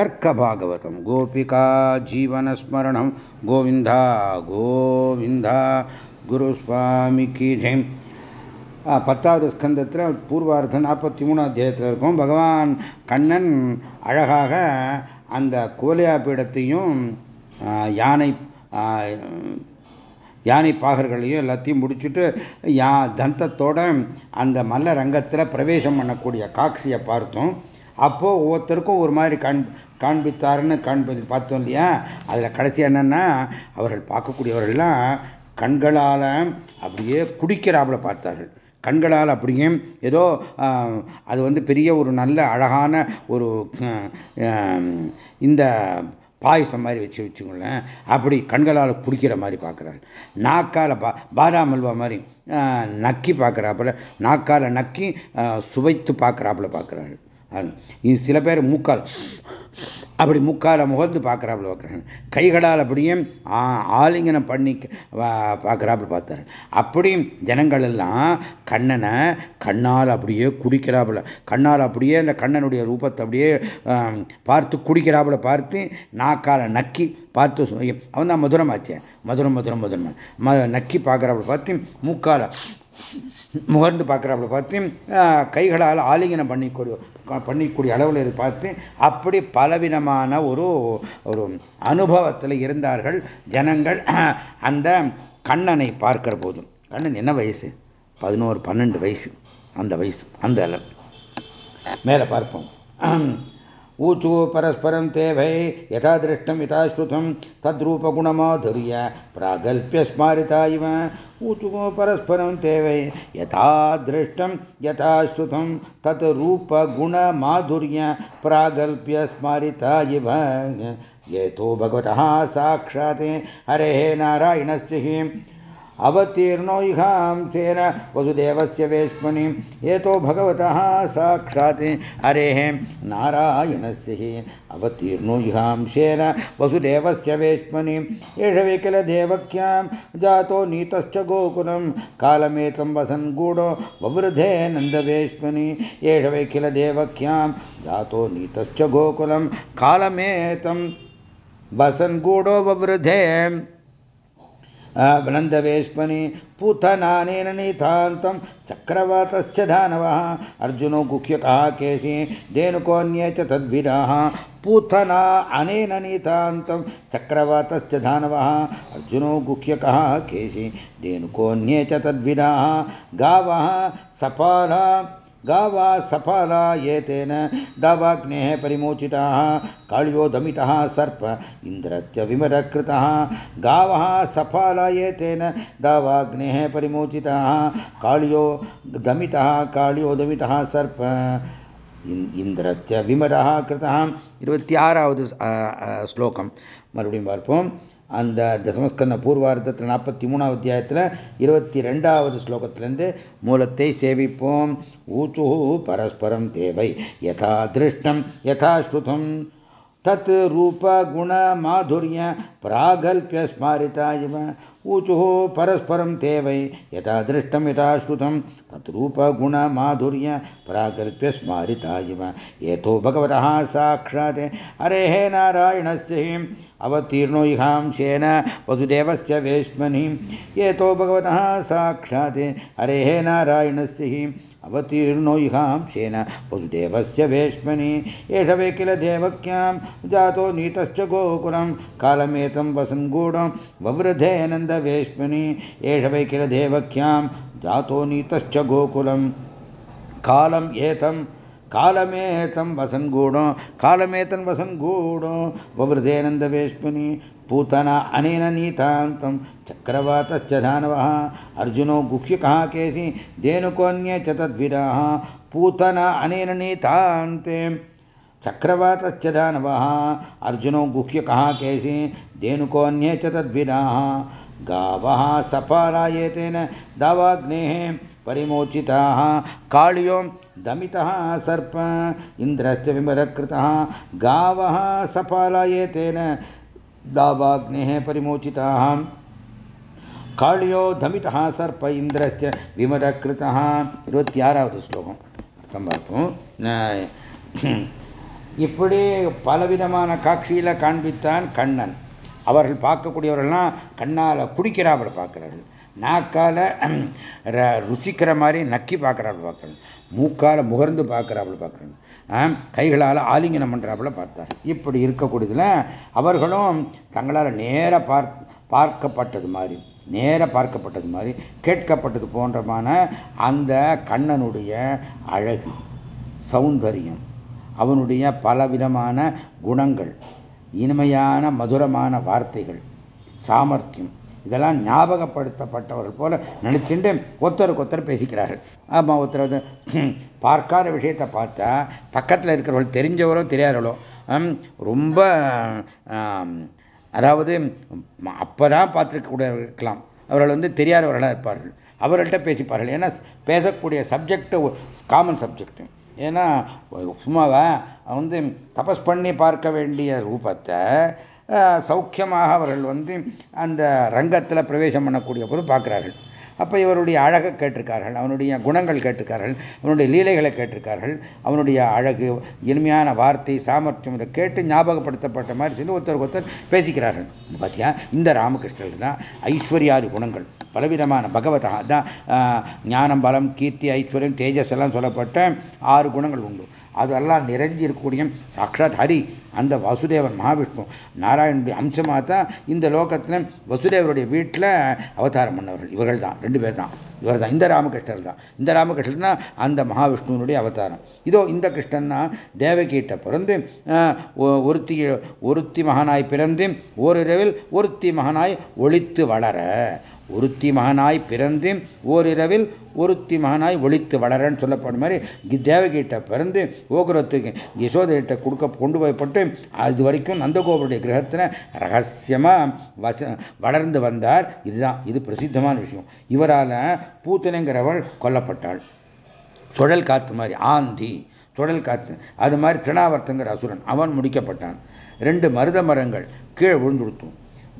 கர்க்கபாகவதம். கோபிகா ஜீவனஸ்மரணம். கோவிந்தா கோவிந்தா குருஸ்வாமி சுவாமிக்கு ஜெயம் பத்தாவது ஸ்கந்தத்தில் பூர்வார்த்தம் நாற்பத்தி மூணு அத்தியாயத்தில் இருக்கும். பகவான் கண்ணன் அழகாக அந்த கோலியா பீடத்தையும் யானை யானை பாகர்களையும் எல்லாத்தையும் முடிச்சுட்டு யா தந்தத்தோட அந்த மல்ல ரங்கத்தில் பிரவேசம் பண்ணக்கூடிய காட்சியை பார்த்தோம். அப்போது ஒவ்வொருத்தருக்கும் ஒரு மாதிரி காண் காண்பித்தாருன்னு காண்பது பார்த்தோம் இல்லையா? அதில் கடைசி என்னென்னா அவர்கள் பார்க்கக்கூடியவர்கள்லாம் கண்களால் அப்படியே குடிக்கிறாப்புல பார்த்தார்கள். கண்களால் அப்படியே ஏதோ அது வந்து பெரிய ஒரு நல்ல அழகான ஒரு இந்த பாயசம் மாதிரி வச்சு வச்சுக்கோங்களேன். அப்படி கண்களால் குடிக்கிற மாதிரி பார்க்குறாரு நாக்கால் பா பாதாம் அல்வா மாதிரி நக்கி பார்க்குறாப்புல நாக்கால் நக்கி சுவைத்து பார்க்குறாப்புல பார்க்குறாரு இது சில பேர் மூக்கால். அப்படி முக்கால முகந்து பார்க்குறாப்புல பார்க்குறாங்க கைகளால் அப்படியே ஆலிங்கனம் பண்ணி பார்க்குறாப்புல பார்த்தாரு. அப்படியும் ஜனங்கள் எல்லாம் கண்ணனை கண்ணால் அப்படியே குடிக்கிறாப்புல கண்ணால் அப்படியே அந்த கண்ணனுடைய ரூபத்தை அப்படியே பார்த்து குடிக்கிறாப்புல பார்த்து நாக்கால நக்கி பார்த்து அவன் தான் மதுரம் ஆச்சேன் மதுரம் மதுரம் மதுரம் ம நக்கி பார்க்குறாப்புல பார்த்து மூக்கால முகர்ந்து பார்க்குறாப்புல பார்த்து கைகளால் ஆலிங்கனம் பண்ணிக்கூடிய பண்ணிக்கூடிய அளவில் இது பார்த்து அப்படி பலவிதமான ஒரு ஒரு அனுபவத்தில் இருந்தார்கள் ஜனங்கள். அந்த கண்ணனை பார்க்கிற போதும். கண்ணன் என்ன வயசு? பதினோரு பன்னெண்டு வயசு. அந்த வயசு அந்த அளவு. மேலே பார்ப்போம். ऊचु परस्परं ते भये, यथा दृष्टं यथा श्रुतं, तद्रूपगुणमाधुर्य प्रागल्प्य स्मारिता इव। ऊचुको परस्परं ते वै यथा दृष्टं यथा श्रुतं तत् रूपगुणमाधुर्य प्रागल्प्य स्मारिता इव। ये येतो भगवतः साक्षात् हरेः नारायणस्य अवतीर्णो इहांसेन वसुदेवस्य वेश्मनि। एतो भगवतः साक्षात् हरेः नारायणस्य हि अवतीर्णो इहांसेन वसुदेवस्य वेश्मनि। एष वै किल देवक्यां जातो नीतश्च गोकुलं। कालमेतं वसन् गूढो ववृधे नन्दवेश्मनि एष वै किल देवक्यां जातो नीतश्च गोकुलं। कालमेतं वसन् गूढो ववृधे नन्दवेश्मनि पूतनानेन नीतान्तं चक्रवातश्च दानवः अर्जुनो गुह्यकः केशि धेनुकोऽन्ये च तद्विराः पूतना अनेन नीतान्तं चक्रवातश्च दानवः अर्जुनो गुह्यकः केशि धेनुकोऽन्ये च तद्विराः गावः सपाला गावा सफला एतेन दावाग्नेः परिमोचिताः काळ्यो दमितः सर्प इन्द्रस्य विमरकृतः गावः सफला एतेन दावाग्नेः परिमोचिताः काळ्यो दमितः काळ्यो दमितः सर्प இந்திரஸ்ய விமரா கிருதா இருபத்தி ஆறாவது ஸ்லோகம் மறுபடியும் பார்ப்போம் அந்த தசமஸ்கந்த பூர்வார்த்தத்தில் நாற்பத்தி மூணாவது அத்தியாயத்தில் இருபத்தி ரெண்டாவது ஸ்லோகத்திலேருந்து மூலத்தை சேவிப்போம். ஊச்சு பரஸ்பரம் தேவை. யதா திருஷ்டம் யதா ஸ்ருதம். தத் ரூப குண மாதுரிய பிராகல்பிய ஸ்மாரிதா இவன் ऊचुः परस्परं ते वै यथा दृष्टं यथा श्रुतं, तद्रूपगुणमाधुर्य प्राकल्प्य स्मारिता इव। एतो भगवतः साक्षात् हरेः नारायणस्य अवतीर्णो इहांशेन वसुदेवस्य वेश्मनि। एतो भगवतः साक्षात् हरेः नारायणस्य अवतीर्णो इहांशेन वसुदेवस्य वेश्मनि एष वे किल देवक्यां, जातो नीतश्च गोकुलं, कालमेतं वसन् गूढं ववृधे नन्दवेश्मनि एष वै किल देवक्यां, जातो नीतश्च गोकुलं। कालम् एतं, कालमेतं वसन् गूढो, कालमेतं वसन् ववृधे नन्दवेश्मनि पूतना अनेन नीतान्तं चक्रवातश्च दानवः अर्जुनो गुह्यकः केसि? धेनुकोऽन्ये च तद्विराः। पूतना अनेन नीतान्ते चक्रवातश्च दानवः अर्जुनो गुह्यकः केसि? धेनुकोऽन्ये च तद्विराः। गावः सफलायेतेन दावाग्नेः परिमोचिताः। काळ्यो दमितः सर्प। इन्द्रस्य विमरकृतः गावः सफलायेतेन दावाग्नेः परिमोचिताः काळ्यो धमितः सर्प इन्द्रस्य विमरकृतः இருபத்தி ஆறாவது ஸ்லோகம் அர்த்தம் பார்ப்போம் இப்படி பலவிதமான காட்சியில காண்பித்தான் கண்ணன் அவர்கள் பார்க்கக்கூடியவர்கள்லாம் கண்ணால் குடிக்கிறாப்புல பார்க்கிறார்கள் நாக்கால ருசிக்கிற மாதிரி நக்கி பார்க்குறாப்புல பார்க்குறாங்க மூக்கால முகர்ந்து பார்க்குறாப்புல பார்க்குறாங்க கைகளால் ஆலிங்கனம் பண்ணுறாப்புல பார்த்தார். இப்படி இருக்கக்கூடியதில் அவர்களும் தங்களால் நேர பார்க் பார்க்கப்பட்டது மாதிரி நேர பார்க்கப்பட்டது மாதிரி கேட்கப்பட்டது போன்றமான அந்த கண்ணனுடைய அழகு சௌந்தரியம் அவனுடைய பலவிதமான குணங்கள் இனிமையான மதுரமான வார்த்தைகள் சாமர்த்தியம் இதெல்லாம் ஞாபகப்படுத்தப்பட்டவர்கள் போல நினைச்சுட்டு ஒருத்தருக்கு ஒருத்தர் பேசிக்கிறார்கள். ஆமாம் ஒருத்தர் வந்து பார்க்காத விஷயத்தை பார்த்தா பக்கத்தில் இருக்கிறவர்கள் தெரிஞ்சவரோ தெரியாதவளோ ரொம்ப அதாவது அப்போதான் பார்த்துருக்கக்கூடிய இருக்கலாம் அவர்கள் வந்து தெரியாதவர்களாக இருப்பார்கள். அவர்கள்ட்ட பேசிப்பார்கள். ஏன்னா பேசக்கூடிய சப்ஜெக்ட் காமன் சப்ஜெக்ட் ஏன்னா சும்மாவா வந்து தபஸ் பண்ணி பார்க்க வேண்டிய ரூபத்தை சௌக்கியமாக அவர்கள் வந்து அந்த ரங்கத்தில் பிரவேசம் பண்ணக்கூடிய போது பார்க்குறார்கள். அப்போ இவருடைய அழகை கேட்டிருக்கார்கள் அவனுடைய குணங்கள் கேட்டிருக்கார்கள் அவனுடைய லீலைகளை கேட்டிருக்கார்கள் அவனுடைய அழகு இனிமையான வார்த்தை சாமர்த்தியம் இதை கேட்டு ஞாபகப்படுத்தப்பட்ட மாதிரி சொல்லி ஒருத்தருக்கு ஒருத்தர் பேசிக்கிறார்கள். பார்த்தியா இந்த ராமகிருஷ்ணர் தான் ஐஸ்வர்யாதி குணங்கள் பலவிதமான பகவதா தான் ஞானம் பலம் கீர்த்தி ஐஸ்வர்யம் தேஜஸ் எல்லாம் சொல்லப்பட்ட ஆறு குணங்கள் உண்டு. அதெல்லாம் நிறைஞ்சி இருக்கக்கூடிய சாட்சாத் ஹரி அந்த வசுதேவன் மகாவிஷ்ணு. நாராயணனுடைய அம்சமாக தான் இந்த லோகத்தில் வசுதேவருடைய வீட்டில் அவதாரம் பண்ணவர்கள். இவர்கள் தான் ரெண்டு பேர் தான். இவர் தான். இந்த ராமகிருஷ்ணர் தான். இந்த ராமகிருஷ்ணன் தான் அந்த மகாவிஷ்ணுவனுடைய அவதாரம். இதோ இந்த கிருஷ்ணன்னா தான் தேவகீட்ட பிறந்து ஒருத்தி ஒருத்தி மகனாய் பிறந்து ஓரிரவில் ஒருத்தி மகனாய் ஒழித்து வளர ஒருத்தி மகனாய் பிறந்து ஓரிரவில் ஒருத்தி மகனாய் ஒழித்து வளரன்னு சொல்லப்படும் மாதிரி தேவகிட்ட பிறந்து ஓகுரத்துக்கு யசோதையிட்ட கொடுக்க கொண்டு போய்பட்டு அது வரைக்கும் நந்தகோபுருடைய கிரகத்தில் ரகசியமாக வச வளர்ந்து வந்தார். இதுதான் இது பிரசித்தமான விஷயம். இவரால் பூத்தனைங்கிறவள் கொல்லப்பட்டாள். சுழல் காத்து மாதிரி ஆந்தி சுழல் காத்து அது மாதிரி திருணாவர்த்தங்கிற அசுரன் அவன் முடிக்கப்பட்டான். ரெண்டு மருத மரங்கள் கீழே விழுந்துடுத்தும்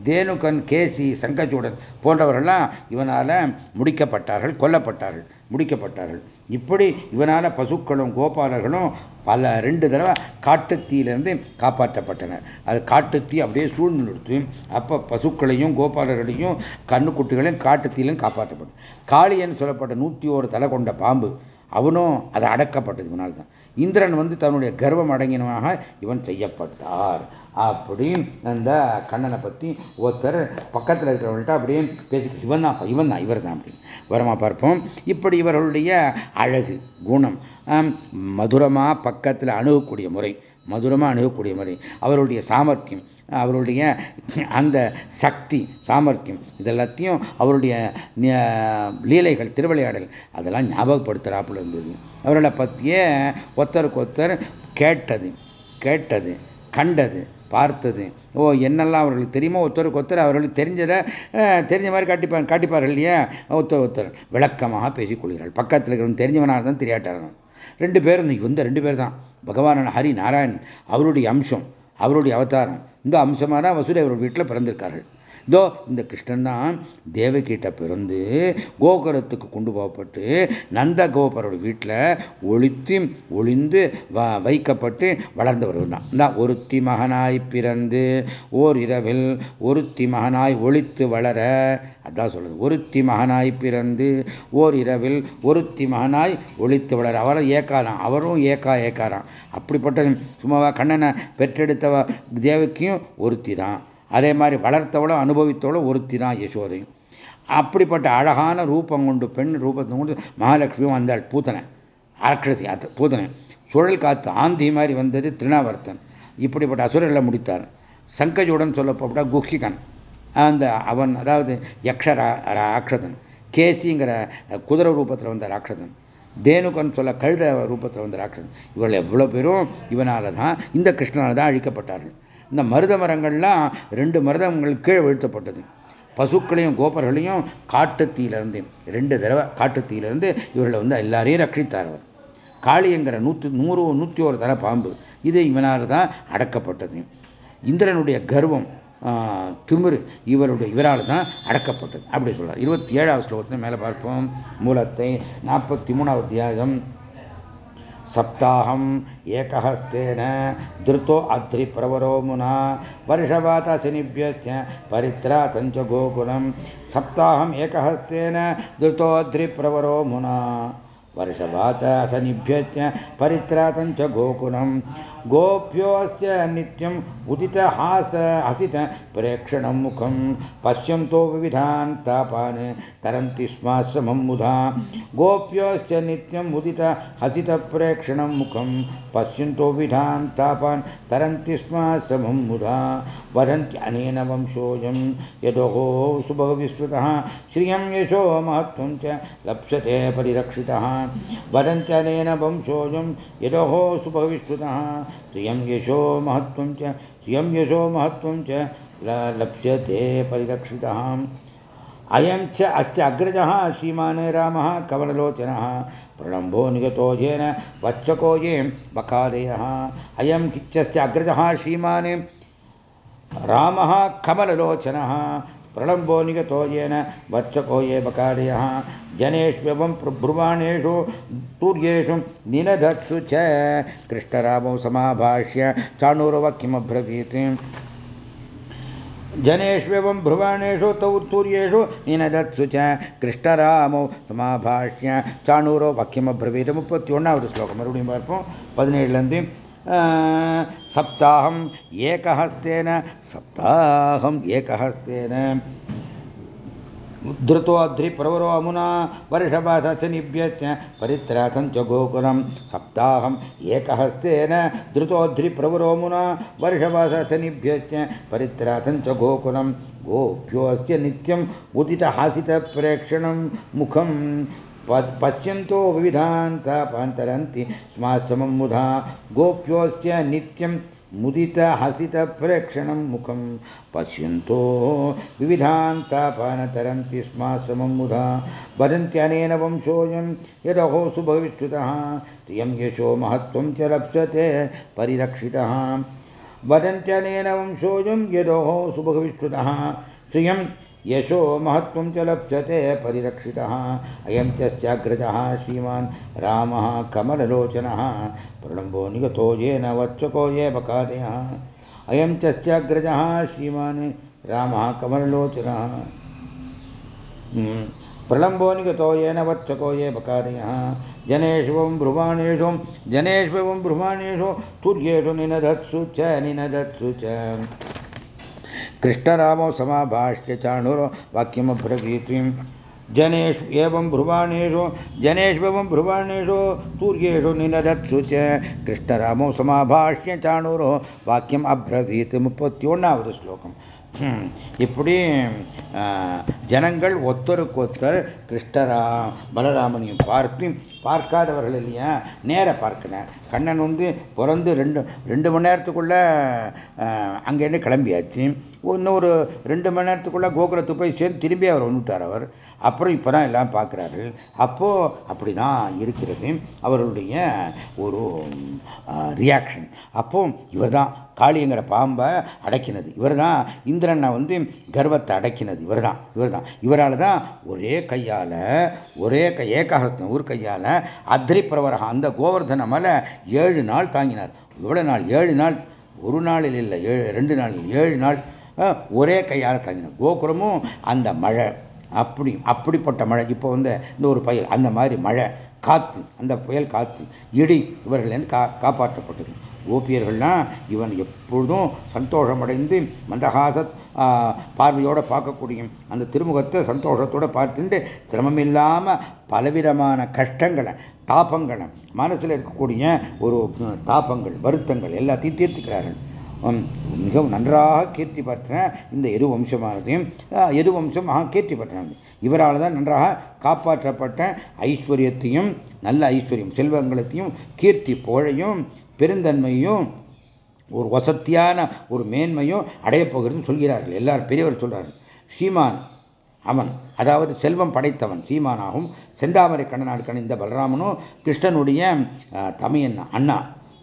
தேனுகன் கேசி சங்கச்சூடன் போன்றவர்கள்லாம் இவனால் முடிக்கப்பட்டார்கள் கொல்லப்பட்டார்கள் முடிக்கப்பட்டார்கள். இப்படி இவனால் பசுக்களும் கோபாலர்களும் பல ரெண்டு தடவை காட்டுத்தீயிலிருந்து காப்பாற்றப்பட்டனர். அது காட்டுத்தீ அப்படியே சூழ்ந்து நிறுத்தி அப்போ பசுக்களையும் கோபாலர்களையும் கண்ணுக்குட்டிகளையும் காட்டுத்தீலையும் காப்பாற்றப்படும் காளியன் சொல்லப்பட்ட நூற்றி ஒரு தலை கொண்ட பாம்பு அவனும் அது அடக்கப்பட்டது இவனால் தான் இந்திரன் வந்து தன்னுடைய கர்வம் அடங்கினமாக இவன் செய்யப்பட்டார். அப்படின்னு அந்த கண்ணனை பற்றி ஒருத்தர் பக்கத்தில் இருக்கிறவங்கள்ட்ட அப்படியே பேசி இவன் தான் இவன் தான் இவர் தான் அப்படின்னு. வரமா பார்ப்போம். இப்படி இவர்களுடைய அழகு குணம் மதுரமாக பக்கத்தில் அணுகக்கூடிய முறை மதுரமாக அணுகக்கூடிய முறை அவருடைய சாமர்த்தியம் அவருடைய அந்த சக்தி சாமர்த்தியம் இதெல்லாத்தையும் அவருடைய லீலைகள் திருவிளையாடல் அதெல்லாம் ஞாபகப்படுத்துகிறாப்புல இருந்தது. அவர்களை பற்றியே ஒருத்தருக்கு ஒருத்தர் கேட்டது கேட்டது. கண்டது பார்த்தது. ஓ என்னெல்லாம் அவர்களுக்கு தெரியுமோ? ஒருத்தருக்கு ஒருத்தர் அவர்களுக்கு தெரிஞ்சதை தெரிஞ்ச மாதிரி காட்டிப்பார் காட்டிப்பார்கள் இல்லையா? ஒருத்தர் ஒருத்தர் விளக்கமாக பேசிக்கொள்கிறார்கள் பக்கத்தில் இருக்கிறவங்க தெரிஞ்சவனாக தான் தெரியாட்டார்கள் ரெண்டு பேரும் இந்த ரெண்டு பேர் தான். பகவான் ஹரி நாராயண் அவருடைய அம்சம் அவருடைய அவதாரம். இந்த அம்சமாக தான் வசுதேவர் வீட்டில் பிறந்திருக்கார்கள். இதோ இந்த கிருஷ்ணன் தான் தேவகிட்ட பிறந்து கோகுலத்துக்கு கொண்டு போகப்பட்டு நந்த கோபரோட வீட்டில் ஒழித்து ஒளிந்து வைக்கப்பட்டு வளர்ந்தவர் தான் தான் ஒருத்தி மகனாய் பிறந்து ஓர் இரவில் ஒருத்தி மகனாய் ஒழித்து வளர அதான் சொல்றது ஒருத்தி மகனாய் பிறந்து ஓர் இரவில் ஒருத்தி மகனாய் ஒழித்து வளர. அவரை ஏக்காராம் அவரும் ஏக்கா ஏக்காராம். அப்படிப்பட்ட சும்மாவா கண்ணனை பெற்றெடுத்த தேவக்கியும் ஒருத்தி தான் அதே மாதிரி வளர்த்தவளும் அனுபவித்தவளும் ஒருத்தி தான் யசோதை. அப்படிப்பட்ட அழகான ரூபம் கொண்டு பெண் ரூபத்தை கொண்டு மகாலட்சுமியும் வந்தாள் பூத்தனை அரக்ஷசி பூத்தனை சுழல் காத்து ஆந்தி மாதிரி வந்தது திருணாவர்த்தன் இப்படிப்பட்ட அசுரர்களை முடித்தார். சங்கஜுடன் சொல்லப்பட்ட குஹிகன். அந்த அவன் அதாவது யக்ஷ ராட்சதன். கேசிங்கிற குதிரை ரூபத்தில் வந்த ராட்சதன். தேனுகன் சொல்ல கழுத ரூபத்தில் வந்த ராட்சதன். இவர்கள் எவ்வளோ பேரும் இவனால தான் இந்த கிருஷ்ணனால் தான் அழிக்கப்பட்டார்கள். இந்த மருத மரங்கள்லாம் ரெண்டு மருதங்கள் கீழே வீழ்த்தப்பட்டது. பசுக்களையும் கோபர்களையும் காட்டுத்தீயிலிருந்து ரெண்டு தடவை காட்டுத்தீயிலிருந்து இவர்களை வந்து எல்லாரையும் ரட்சித்தார் அவர். காளியங்கிற நூற்று நூறு நூற்றி ஒரு தர பாம்பு. இது இவனால் தான் அடக்கப்பட்டது. இந்திரனுடைய கர்வம் திமிரு இவருடைய இவரால் தான் அடக்கப்பட்டது. அப்படி சொல்கிறார் இருபத்தி ஏழாவது ஸ்லோகத்தை மேலே பார்ப்போம். மூலத்தை நாற்பத்தி மூணாவது தியாகம் सप्ताहम् एकहस्तेन धृतो अध्रिप्रवरो मुना वर्षवातशनिभ्यस्य परित्रातञ्च गोकुलं सप्ताहम् एकहस्तेन धृतोऽध्रिप्रवरो मुना। वर्षवातसनिभ्यस्य परित्रातञ्च गोकुलं गोप्योऽस्य नित्यम् उदितहास हसित प्रेक्षणं मुखं पश्यन्तो विविधान् तापान् तरन्ति स्म श्रमं मुधा गोप्योऽस्य नित्यम् उदित हसितप्रेक्षणं मुखं पश्यन्तो विधान् तापान् तरन्ति स्म श्रमं मुधा वदन्ति अनेन वंशोऽयं। यदोहो सुभविस्तृतः श्रियं यशो महत्त्वं च लप्स्यते परिरक्षितः। वदन्त्यनेन वंशोऽयं यदोहो सुभविस्तृतः श्रियं यशो महत्त्वं च श्रियं यशो महत्त्वं च लप्स्यते परिरक्षितः। अयं च अस्य अग्रजः श्रीमान् रामः कमललोचनः। प्रणम्भो निगतो येन वत्सको ये बकादयः अयं किच्चस्य अग्रजः श्रीमान् रामः कमललोचनः। प्रलम्बो निगतो येन वत्सको ये बकादयः जनेष्वेवं ब्रुवाणेषु तूर्येषु निनदत्सु च कृष्णरामौ समाभाष्य चाणूरवक्यमब्रवीत् जनेष्वेवं भ्रुवाणेषु तौ तूर्येषु निनदत्सु च कृष्णरामौ சமாபாஷ்ய சாணூரோ வாக்கியம் அப்ரவீத முப்பத்தி ஒன்றாவது ஸ்லோகம் மறுபடியும் பார்ப்போம் பதினேழுலேருந்து सप्ताहम् एकहस्तेन सप्ताहम् एकहस्तेन। धृतोऽध्रिप्रवरो अमुना वर्षभासनिभ्यस्य परित्रातं च गोकुलं। सप्ताहम् एकहस्तेन धृतोऽध्रिप्रवरो मुना वर्षभासनिभ्यस्य परित्रातं च गोकुलं। गोप्योऽस्य नित्यम् उदितहासितप्रेक्षणं मुखं पश्यन्तो विविधान् तापान्तरन्ति स्माश्रमं मुधा गोप्योऽस्य नित्यं मुदितहसितप्रेक्षणं मुखं। पश्यन्तो विविधान् तापानतरन्ति स्माश्रमं मुधा वदन्त्यनेन वंशोऽयं यदहो सुभविष्ठुतः त्रियं यशो महत्त्वं च लप्स्यते परिरक्षितः। वदन्त्यनेन वंशोऽयं यदोः सुभविष्ठुतः श्रियं यशो महत्त्वं च लप्स्यते परिरक्षितः। अयं तस्याग्रजः श्रीमान् रामः कमललोचनः। निगतो येन वत्सको ये बकादयः अयं तस्याग्रजः श्रीमान् रामः कमललोचनः। प्रलम्बो निगतो येन वत्सको ये बकादयः जनेष्वं ब्रुवाणेषु जनेष्वं ब्रुवाणेषु तुर्येषु निनदत्सु च निनदत्सु च। कृष्णरामो समाभाष्य चाणुरो वाक्यमब्रवीतिं जनेषु एवं ब्रुवाणेषु जनेष्वेवं ब्रुवाणेषु तूर्येषु निनदत्सु च कृष्णरामो समाभाष्य चाणुरो வாக்கியம் அப்ரவீத் முப்பத்தி ஒன்றாவது ஸ்லோகம் இப்படி ஜனங்கள் ஒத்தருக்கு கிருஷ்ணரா பலராமனையும் பார்த்து பார்க்காதவர்கள் இல்லையா நேர பார்க்கணும் கண்ணன் வந்து பிறந்து ரெண்டு ரெண்டு மணி நேரத்துக்குள்ள அங்கேருந்து கிளம்பியாச்சு இன்னொரு ரெண்டு மணி நேரத்துக்குள்ளே கோகுலத்துக்கு போய் சேர்ந்து திரும்பி அவர் வந்துட்டார் அவர். அப்புறம் இப்போ தான் எல்லாம் பார்க்குறாரு அப்போது அப்படி தான் இருக்கிறது. அவருடைய ஒரு ரியாக்ஷன் அப்போ இவர் தான் காளிங்கிற பாம்பை அடக்கினது. இவர் தான் இந்திரனை வந்து கர்வத்தை அடக்கினது. இவர் தான் இவர் தான் இவரால் தான் ஒரே கையால் ஒரே கை ஏகாசத்தம் ஒரு கையால் அத்ரி பிரவரகம் அந்த கோவர்தன மலை ஏழு நாள் தாங்கினார். இவ்வளோ நாள் ஏழு நாள் ஒரு நாளில் இல்லை ஏழு ரெண்டு நாளில் ஏழு நாள் ஒரே கையால் தாங்கினார் கோகுரமும் அந்த மழை அப்படி அப்படிப்பட்ட மழை. இப்போ வந்து இந்த ஒரு பயல் அந்த மாதிரி மழை காற்று அந்த புயல் காற்று இடி இவர்களேருந்து கா காப்பாற்றப்பட்டது. கோபியர்கள்லாம் இவன் எப்பொழுதும் சந்தோஷமடைந்து மந்தஹாச பார்வையோடு பார்க்கக்கூடிய அந்த திருமுகத்தை சந்தோஷத்தோடு பார்த்துட்டு சிரமமில்லாமல் பலவிதமான கஷ்டங்களை தாபங்களை மனசில் இருக்கக்கூடிய ஒரு தாபங்கள் வருத்தங்கள் எல்லாத்தையும் தீர்த்துக்கிறார்கள். மிகவும் நன்றாக கீர்த்தி பெற்ற இந்த எரு வம்சமானதையும் எரு வம்சம் கீர்த்தி பெற்றாங்க இவரால் தான் நன்றாக காப்பாற்றப்பட்ட ஐஸ்வர்யத்தையும் நல்ல ஐஸ்வர்யம் செல்வங்களத்தையும் கீர்த்தி புகழையும் பெருந்தன்மையும் ஒரு வசத்தியான ஒரு மேன்மையும் அடையப்போகிறதுன்னு சொல்கிறார்கள். எல்லாரும் பெரியவர் சொல்கிறார்கள் ஸ்ரீமான் அவன் அதாவது செல்வம் படைத்தவன் சீமானாகவும் செந்தாமரை கண்ணனாடு கணிந்த பலராமனும் கிருஷ்ணனுடைய தமையன் அண்ணா.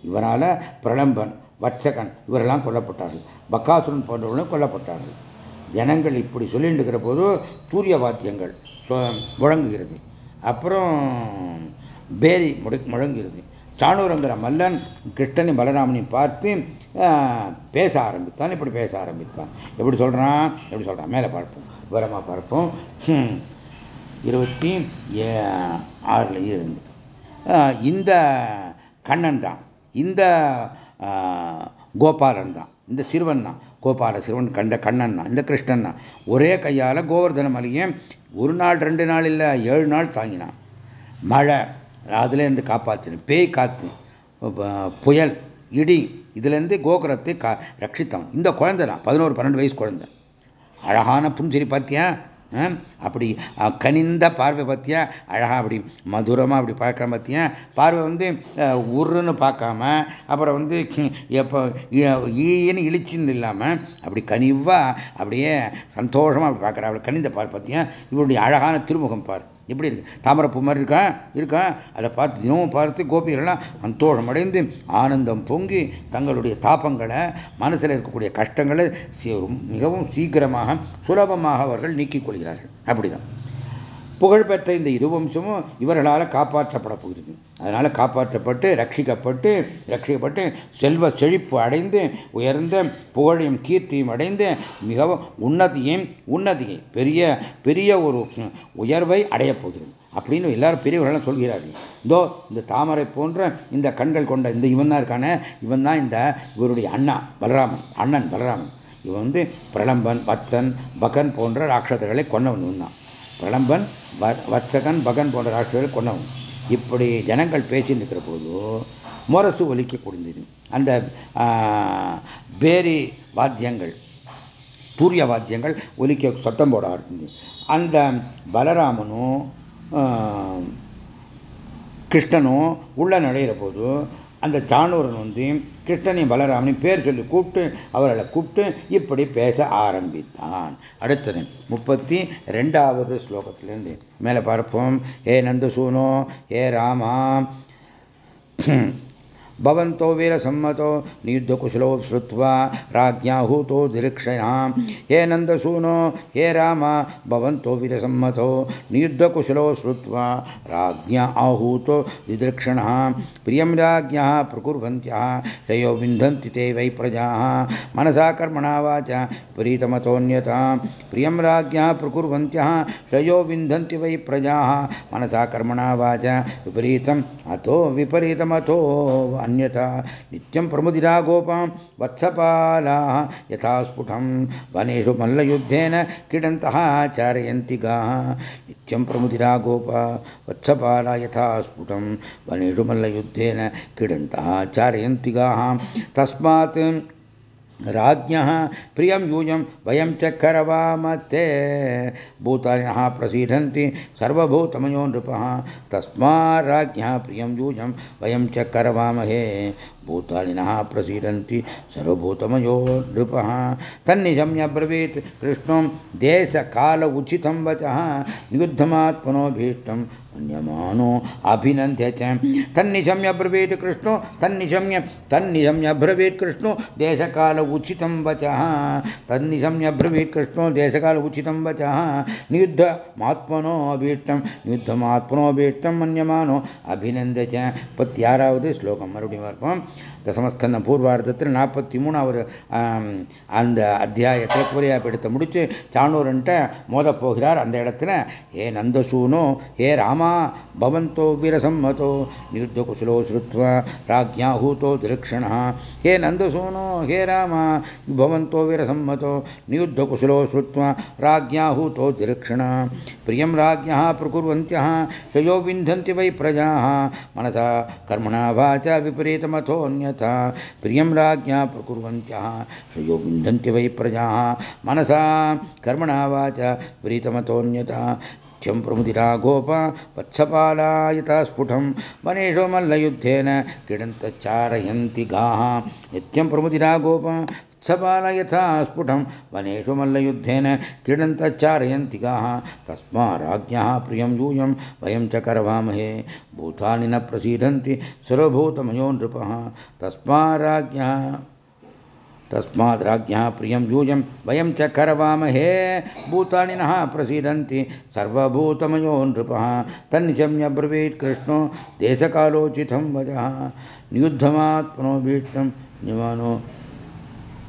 இவரால் பிரளம்பன் வட்சகன் இவரெல்லாம் கொல்லப்பட்டார்கள். பக்காசுரன் போன்றவர்களும் கொல்லப்பட்டார்கள். ஜனங்கள் இப்படி சொல்லிட்டு இருக்கிற போது சூரிய வாத்தியங்கள் முழங்குகிறது. அப்புறம் பேரி முழங்குகிறது. சாணூரங்கிற மல்லன் கிருஷ்ணனை பலராமனையும் பார்த்து பேச ஆரம்பித்தான் இப்படி பேச ஆரம்பித்தான். எப்படி சொல்கிறான் எப்படி சொல்கிறான் மேலே பார்ப்போம். விவரமாக பார்ப்போம். இருபத்தி ஆறில் இருந்து. இந்த கண்ணன் தான். இந்த கோபாலன் தான். இந்த சிறுவன் தான். கோபால சிறுவன் கண்ட கண்ணன் தான். இந்த கிருஷ்ணன் தான். ஒரே கையால் கோவர்தன மலையை ஒரு நாள் ரெண்டு நாள் இல்லை ஏழு நாள் தாங்கினான். மழை அதுலேருந்து காப்பாற்றின பேய் காற்று புயல் இடி இதுலேருந்து கோகுரத்தை கா ரட்சித்தான் இந்த குழந்தை தான் பதினோரு பன்னெண்டு வயசு குழந்தை. அழகான புன்சிரி பார்த்தியா அப்படி கனிந்த பார்வை பற்றியா அழகாக அப்படி மதுரமாக அப்படி பார்க்குற பற்றியா பார்வை வந்து உருன்னு பார்க்காம அப்புறம் வந்து எப்போ ஈன்னு இழிச்சின்னு இல்லாமல் அப்படி கனிவாக அப்படியே சந்தோஷமாக அப்படி பார்க்குறா அப்படி கனிந்த பார் பார்த்தியா? இவருடைய அழகான திருமுகம் பார். எப்படி இருக்கு? தாமரப்பூ மாதிரி இருக்கா? இருக்கா? அதை பார்த்து தினமும் பார்த்து கோபிகள்லாம் சந்தோஷமடைந்து ஆனந்தம் பொங்கி தங்களுடைய தாபங்களை மனசில் இருக்கக்கூடிய கஷ்டங்களை மிகவும் சீக்கிரமாக சுலபமாக அவர்கள் நீக்கிக் கொள்கிறார்கள். அப்படிதான். புகழ்பெற்ற இந்த இருவம்சமும் இவர்களால் காப்பாற்றப்பட போகுது. அதனால் காப்பாற்றப்பட்டு ரட்சிக்கப்பட்டு ரட்சிக்கப்பட்டு செல்வ செழிப்பு அடைந்து உயர்ந்த புகழையும் கீர்த்தியும் அடைந்து மிகவும் உன்னதியும் உன்னதியை பெரிய பெரிய ஒரு உயர்வை அடையப் போகிறது அப்படின்னு எல்லாரும் பெரியவர்களும் சொல்கிறார்கள். இதோ இந்த தாமரை போன்ற இந்த கண்கள் கொண்ட இந்த இவன் தான் இருக்கான இவன் தான் இந்த இவருடைய அண்ணா பலராமன் அண்ணன் பலராமன். இவன் வந்து பிரளம்பன் பத்தன் பகன் போன்ற ராட்சதர்களை கொண்டவன் தான் பிரளம்பன் வர்த்தகன் பகன் போன்ற ராட்சதர்களை கொண்டவன். இப்படி ஜனங்கள் பேசின்னு இருக்கிற போது முரசு ஒலிக்க கொடுந்தது. அந்த பேரி வாத்தியங்கள் பூரிய வாத்தியங்கள் ஒலிக்க சத்தம் போட ஆரம்பிச்சு அந்த பலராமனும் கிருஷ்ணனும் உள்ள நுழையிற போது அந்த சாணூரன் வந்து கிருஷ்ணனையும் பலராமனையும் பேர் சொல்லி கூப்பிட்டு அவர்களை கூப்பிட்டு இப்படி பேச ஆரம்பித்தான். அடுத்தது முப்பத்தி ரெண்டாவது ஸ்லோகத்திலேருந்து. மேலே பார்ப்போம். ஏ நந்தசூனோ ஏ ராமா. भवन्तो वीरसम्मतो नियुद्धकुशलो श्रुत्वा राज्ञाहूतो दिरीक्षयां हे नन्दसूनो, हे राम, भवन्तो वीरसम्मतो नियुद्धकुशलो श्रुत्वा राज्ञा आहूतो दिदृक्षणः प्रियं राज्ञः प्रकुर्वन्त्यः श्रेयो विन्धन्ति ते वै प्रजाः। मनसा कर्मणा वाचा विपरीतमतोऽन्यता प्रियं राज्ञः प्रकुर्वन्त्यः श्रेयो विन्धन्ति वै प्रजाः। मनसा कर्मणा वाचा, विपरीतम् अतो विपरीतमतो अन्यथा नित्यं प्रमुदिरा गोपां वत्सपालाः यथा स्फुटं वनेषु मल्लयुद्धेन क्रीडन्तः चारयन्ति गाः नित्यं प्रमुदिरा गोपा वत्सपाला यथा स्फुटं वनेषु मल्लयुद्धेन क्रीडन्तः चारयन्ति गाः तस्मात् राज्ञः, प्रियं यूयं वयं च करवामते भूतानिनः प्रसीदन्ति, सर्वभूतमयो नृपः। तस्माज्ञः प्रियं यूयं वयं च करवामहे। भूतानिनः प्रसीदन्ति, सर्वभूतमयो नृपः। तन्निशम्यब्रवीत् कृष्णं देशकाल उचितं वचः। नियुद्धमात्मनो भीष्टं मन्यमानो अभिनन्द्य च तन्निशम्यब्रवीत् कृष्णो तन्निशम्य तन्निशम्यब्रवीत् कृष्णो देशकाल उचितं वचः तन्निशम्यब्रवीत् कृष्णो देशकाल उचितं वचः नियुद्धमात्मनो भीष्टं नियुद्धमात्मनो भीष्टं मन्यमानो अभिनन्द्य च பத்தியாறாவது ஸ்லோகம் மறுபடியும் பார்ப்போம் தசமஸ்கந்தம் பூர்வார்த்தத்தில் நாற்பத்தி மூணு அவர் அந்த அத்தியாயத்தை பூரியாக எடுத்து முடித்து சாணூரன்ட்ட மோதப் போகிறார் அந்த இடத்துல. ஏ நந்தசூனோ ஏ ராமா பவந்தோ வீரசம்மதோ நிருத்த குசலோ ஸ்ருத்வா ராஜ்யா ஹூதோ திருக்ஷணா. ஹே நந்தசூனோ ஹே ராமா பவந்தோ வீரசம்மதோ நியுத்த குசலோ ஸ்ருத்வா ராஜ்யா ஹூதோ திருக்ஷணா. பிரியம் ராஜ்யா பிரகுர்வந்தியா சயோ விந்தந்தி வை பிரஜா மனசா கர்மணா வாச்ச விபரீதமதோன்யத் विपरीतमथोऽन्यथा प्रियं राज्ञा प्रकुर्वन्त्यः श्रेयो विन्दन्ति वै प्रजाः मनसा कर्मणा वाचा विपरीतमतोऽन्यथा नित्यं प्रमुदिरा गोपा वत्सपाला यथा स्फुटं वनेषु मल्लयुद्धेन क्रीडन्तच्चारयन्ति गाः नित्यं प्रमुदिरा गोपा सबाल यथा स्फुटं वनेषु मल्लयुद्धेन क्रीडन्तच्चारयन्ति गाः तस्माराज्ञः प्रियं यूयं वयं च करवामहे, भूतानि न प्रसीदन्ति सर्वभूतमयो नृपः तस्माराज्ञः तस्मात् राज्ञः प्रियं यूयं वयं च करवामहे भूतानिनः प्रसीदन्ति सर्वभूतमयो नृपः तन्निशम्य ब्रवीत् कृष्णो देशकालोचितं वचः नियुद्धमात्मनो भीष्टं निमानो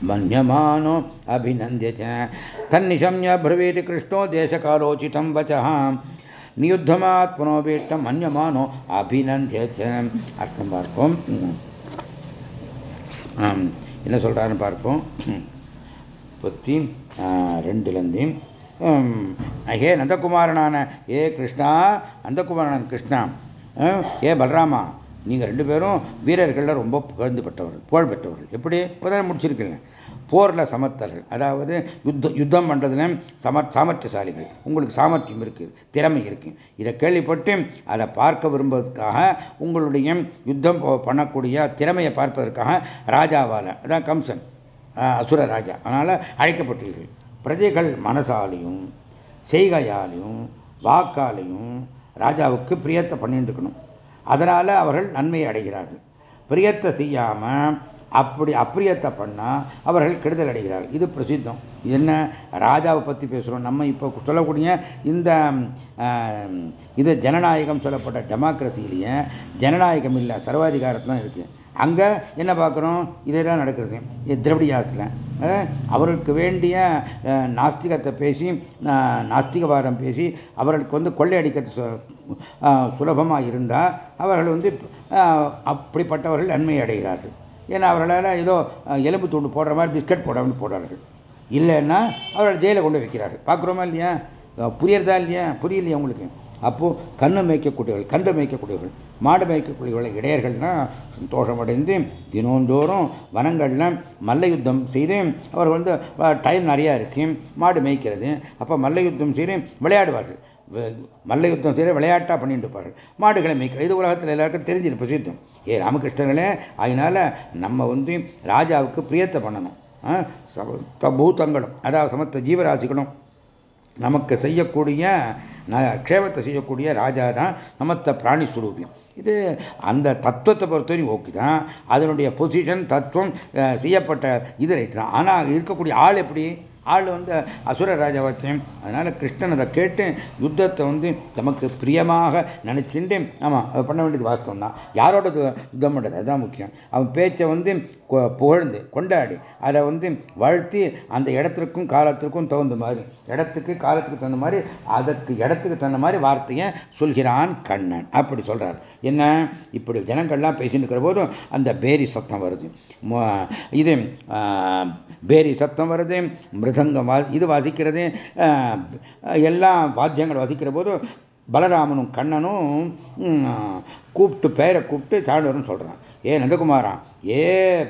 मन्यमानो अभिनन्द्य च तन्निशम्य ब्रवीति कृष्णो देशकालोचितं वचः நியுத்தமாத்மனோ வீட்டம் மன்யமானோ அபிநந்திய அர்த்தம் பார்ப்போம் என்ன சொல்கிறாருன்னு பார்ப்போம் பத்தி ரெண்டுலேருந்து ஹே நந்தகுமாரனான ஏ கிருஷ்ணா நந்தகுமாரனான கிருஷ்ணா ஏ பலராமா நீங்கள் ரெண்டு பேரும் வீரர்களில் ரொம்ப புகழ்ந்து பெற்றவர்கள் புகழ் பெற்றவர்கள் எப்படி இப்போதான் முடிச்சிருக்கீங்க. போரில் சமர்த்தர்கள். அதாவது யுத்த யுத்தம் பண்ணுறதுல சம சாமர்த்தியசாலிகள். உங்களுக்கு சாமர்த்தியம் இருக்குது திறமை இருக்குது இதை கேள்விப்பட்டு அதை பார்க்க விரும்புவதற்காக உங்களுடைய யுத்தம் பண்ணக்கூடிய திறமையை பார்ப்பதற்காக ராஜாவால் அதான் கம்சன் அசுர ராஜா அதனால் அழைக்கப்பட்டீர்கள். பிரஜைகள் மனசாலையும் செய்கையாலையும் வாக்காலையும் ராஜாவுக்கு பிரியத்தை பண்ணிட்டு இருக்கணும். அதனால் அவர்கள் நன்மையை அடைகிறார்கள். பிரியத்தை செய்யாமல் அப்படி அப்பிரியத்தை பண்ணால் அவர்கள் கெடுதல் அடைகிறார்கள். இது பிரசித்தம். என்ன? ராஜாவை பற்றி பேசுகிறோம் நம்ம இப்போ சொல்லக்கூடிய இந்த இது ஜனநாயகம் சொல்லப்பட்ட டெமோக்ரஸிலேயே ஜனநாயகம் இல்லை சர்வாதிகாரத்தான் தான் இருக்குது அங்கே என்ன பார்க்குறோம்? இதெல்லாம் நடக்கிறது. திரவிடியாசில் அவர்களுக்கு வேண்டிய நாஸ்திகத்தை பேசி நாஸ்திகவாதம் பேசி அவர்களுக்கு வந்து கொள்ளையடிக்கிறது சுலபமாக இருந்தால் அவர்கள் வந்து அப்படிப்பட்டவர்கள் நன்மை அடைகிறார்கள். ஏன்னா அவர்களால் ஏதோ எலும்பு தூண்டு போடுற மாதிரி பிஸ்கட் போடாமல் போடுறார்கள். இல்லைன்னா அவர்கள் ஜெயிலில் கொண்டு வைக்கிறார்கள். பார்க்குறோமா இல்லையா? புரியறதா இல்லையா? புரியலையா உங்களுக்கு? அப்போது கண்ணு மேய்க்கக்கூடியவர்கள் கண்டு மேய்க்கக்கூடியவர்கள் மாடு மேய்க்கக்கூடியவர்கள் இடையர்கள்னா சந்தோஷமடைந்து தினந்தோறும் வனங்களில் மல்ல யுத்தம் செய்து அவர் வந்து டைம் நிறையா இருக்கு மாடு மேய்க்கிறது. அப்போ மல்ல யுத்தம் செய்து விளையாடுவார்கள். மல்ல யுத்தம் செய்து விளையாட்டாக பண்ணிட்டு இருப்பார்கள். மாடுகளை மேய்க்கிற இது உலகத்தில் எல்லாருக்கும் தெரிஞ்சிருப்ப சித்தம் ஏ ராமகிருஷ்ணர்களே அதனால நம்ம வந்து ராஜாவுக்கு பிரியத்தை பண்ணணும். பூத்தங்களும் அதாவது சமத்த ஜீவராசிகளும் நமக்கு செய்யக்கூடிய க்ஷேமத்தை செய்யக்கூடிய ராஜா தான் சமத்த பிராணி சுரூபியம். இது அந்த தத்துவத்தை பொறுத்தவரைக்கும் ஓகே தான். அதனுடைய பொசிஷன் தத்துவம் செய்யப்பட்ட இது ரைட் தான். ஆனால் இருக்கக்கூடிய ஆள் எப்படி? ஆள் வந்து அசுர ராஜாவாச்சேன் அதனால் கிருஷ்ணன் அதை கேட்டு யுத்தத்தை வந்து நமக்கு பிரியமாக நினச்சிட்டு ஆமாம் அதை பண்ண வேண்டியது வாஸ்தவம் தான் யாரோட யுத்தம் பண்ணுறது அதுதான் முக்கியம். அவன் பேச்சை வந்து புகழ்ந்து கொண்டாடி அதை வந்து வாழ்த்தி அந்த இடத்திற்கும் காலத்திற்கும் தகுந்த மாதிரி இடத்துக்கு காலத்துக்கு தகுந்த மாதிரி அதற்கு இடத்துக்கு தகுந்த மாதிரி வார்த்தையை சொல்கிறான் கண்ணன். அப்படி சொல்கிறார் என்ன? இப்படி ஜனங்கள்லாம் பேசின்னு இருக்கிற போதும் அந்த பேரி சத்தம் வருது. இது பேரி சத்தம் வருது மிருதங்கம் வா இது வாசிக்கிறது எல்லா வாத்தியங்கள் வாசிக்கிற போது பலராமனும் கண்ணனும் கூப்பிட்டு பேரை கூப்பிட்டு சாண்டவரும் சொல்கிறான் ஏ நந்தகுமாரா? ஏ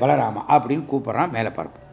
பலராமா? அப்படின்னு கூப்பிட்றான் மேலே பார்ப்போம்.